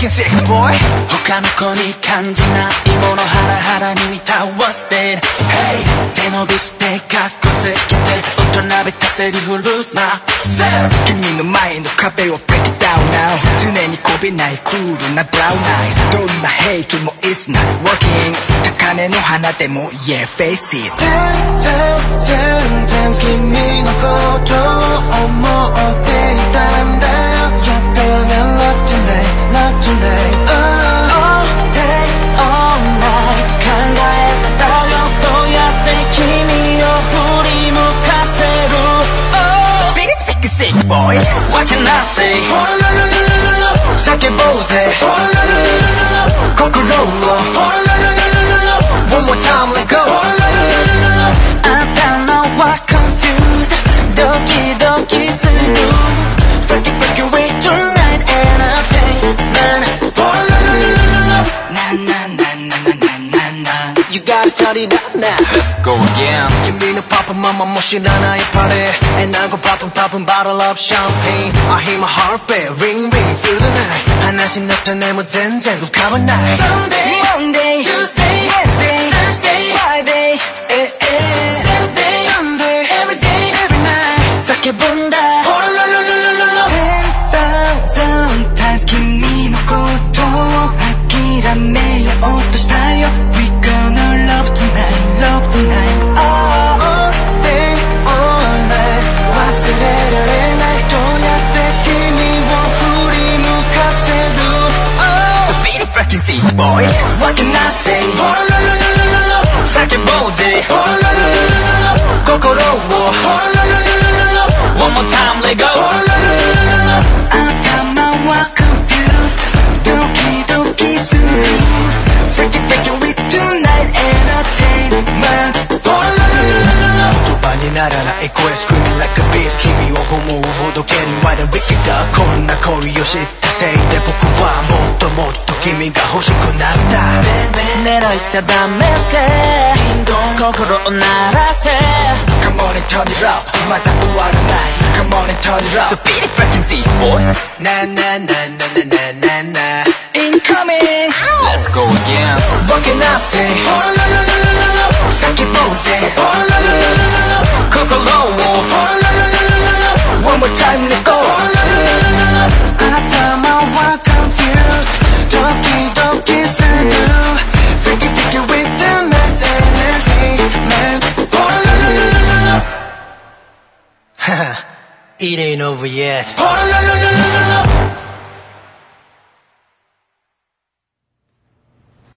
他の子に感じないものハラハラに似たワーステイ背伸びしてカッコつけて大人びたセリフルーズマ君の前の壁を break it 常にこびないクールなブラウンアイズどんなヘイトも it's not キング高嶺の花でも yeah face it tonight, love tonight All day, all night 考えてたよどうやって君を振り向かせる Oh Big stick sick boy What can I say? 叫ぼうぜ心を 자리란다 Let's go again. 김민호 party. And I go pop and pop 바쁜 bottle of champagne I hear my heart beat ring ring through the night. 하나씩 나타내 못된 대구 가만 night. Sunday, Monday, Tuesday, Wednesday, Thursday, Friday eh, eh. Saturday, Sunday, every day, every night. 싹해본다. 호로로로로로로 항상 sometimes 김민호 고통.학기라 매일 오 boy. What can I say? Oh, no, no, no, no, no, no. no, no, no, no, no, no. 心ならない声 Screaming like a beast 君を思うほど現場で Wicked こんな恋を知ったせいで僕はもっともっと君が欲しくなった狙い定めて心を鳴らせ Come on and turn it up また終わらない Come on and turn it up The beat is fucking Z boy ななななななな Incoming Let's go again ボケなせほらららららら先ポーズほららららら It ain't over yet. Oh, no, no, no,